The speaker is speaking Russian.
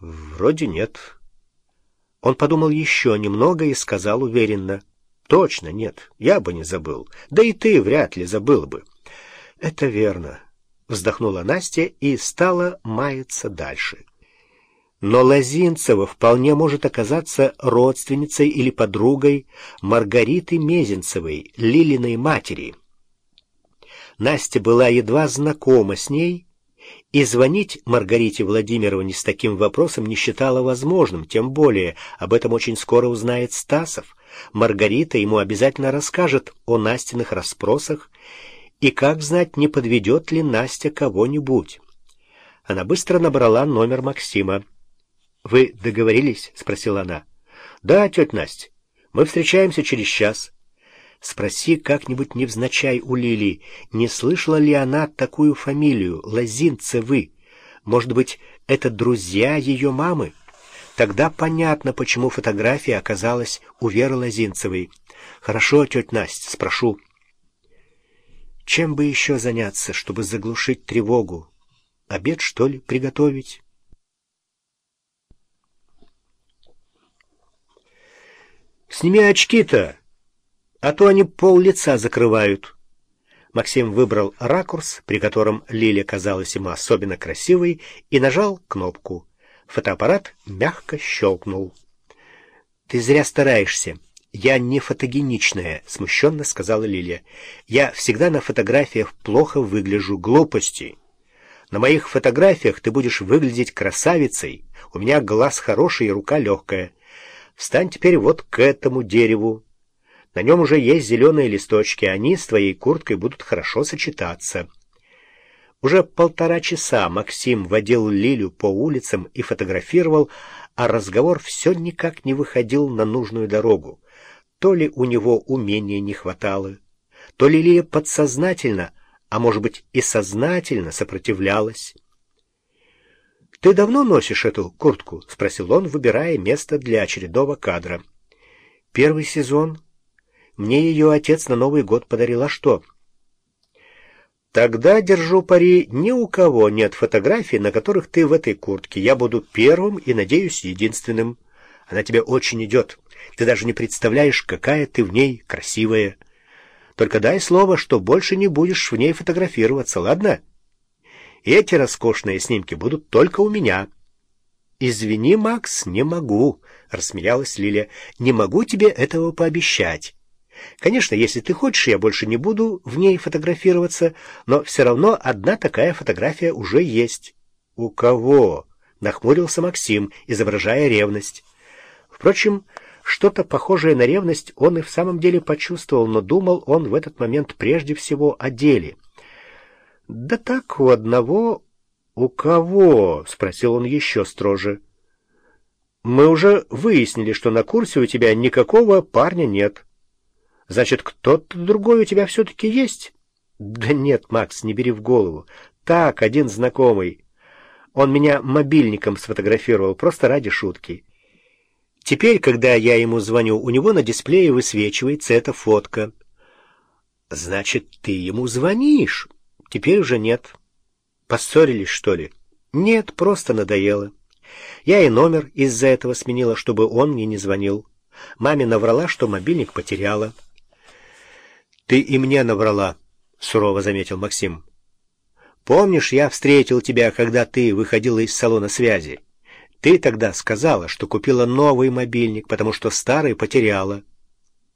Вроде нет. Он подумал еще немного и сказал уверенно. Точно нет, я бы не забыл. Да и ты вряд ли забыл бы. Это верно. Вздохнула Настя и стала маяться дальше. Но Лозинцева вполне может оказаться родственницей или подругой Маргариты Мезенцевой, Лилиной матери. Настя была едва знакома с ней, и звонить Маргарите Владимировне с таким вопросом не считала возможным, тем более об этом очень скоро узнает Стасов. Маргарита ему обязательно расскажет о Настиных расспросах, и как знать, не подведет ли Настя кого-нибудь. Она быстро набрала номер Максима. «Вы договорились?» — спросила она. «Да, тетя Настя, мы встречаемся через час». Спроси как-нибудь невзначай у Лили, не слышала ли она такую фамилию, Лозинцевы. Может быть, это друзья ее мамы? Тогда понятно, почему фотография оказалась у Веры Лозинцевой. «Хорошо, тетя Настя, спрошу». Чем бы еще заняться, чтобы заглушить тревогу? Обед, что ли, приготовить? «Сними очки-то, а то они пол лица закрывают». Максим выбрал ракурс, при котором Лиля казалась ему особенно красивой, и нажал кнопку. Фотоаппарат мягко щелкнул. «Ты зря стараешься. Я не фотогеничная», — смущенно сказала Лилия. «Я всегда на фотографиях плохо выгляжу. Глупости. На моих фотографиях ты будешь выглядеть красавицей. У меня глаз хороший и рука легкая. Встань теперь вот к этому дереву. На нем уже есть зеленые листочки, они с твоей курткой будут хорошо сочетаться. Уже полтора часа Максим водил Лилю по улицам и фотографировал, а разговор все никак не выходил на нужную дорогу. То ли у него умения не хватало, то ли Лилия подсознательно, а может быть и сознательно сопротивлялась. «Ты давно носишь эту куртку?» — спросил он, выбирая место для очередного кадра. «Первый сезон. Мне ее отец на Новый год подарил. А что?» «Тогда, держу пари, ни у кого нет фотографий, на которых ты в этой куртке. Я буду первым и, надеюсь, единственным. Она тебе очень идет. Ты даже не представляешь, какая ты в ней красивая. Только дай слово, что больше не будешь в ней фотографироваться, ладно?» Эти роскошные снимки будут только у меня. «Извини, Макс, не могу», — рассмеялась Лиля. «Не могу тебе этого пообещать. Конечно, если ты хочешь, я больше не буду в ней фотографироваться, но все равно одна такая фотография уже есть». «У кого?» — нахмурился Максим, изображая ревность. Впрочем, что-то похожее на ревность он и в самом деле почувствовал, но думал он в этот момент прежде всего о деле — «Да так, у одного...» «У кого?» — спросил он еще строже. «Мы уже выяснили, что на курсе у тебя никакого парня нет. Значит, кто-то другой у тебя все-таки есть?» «Да нет, Макс, не бери в голову. Так, один знакомый. Он меня мобильником сфотографировал, просто ради шутки. Теперь, когда я ему звоню, у него на дисплее высвечивается эта фотка». «Значит, ты ему звонишь?» Теперь уже нет. Поссорились, что ли? Нет, просто надоело. Я и номер из-за этого сменила, чтобы он мне не звонил. Маме наврала, что мобильник потеряла. Ты и мне наврала, сурово заметил Максим. Помнишь, я встретил тебя, когда ты выходила из салона связи? Ты тогда сказала, что купила новый мобильник, потому что старый потеряла.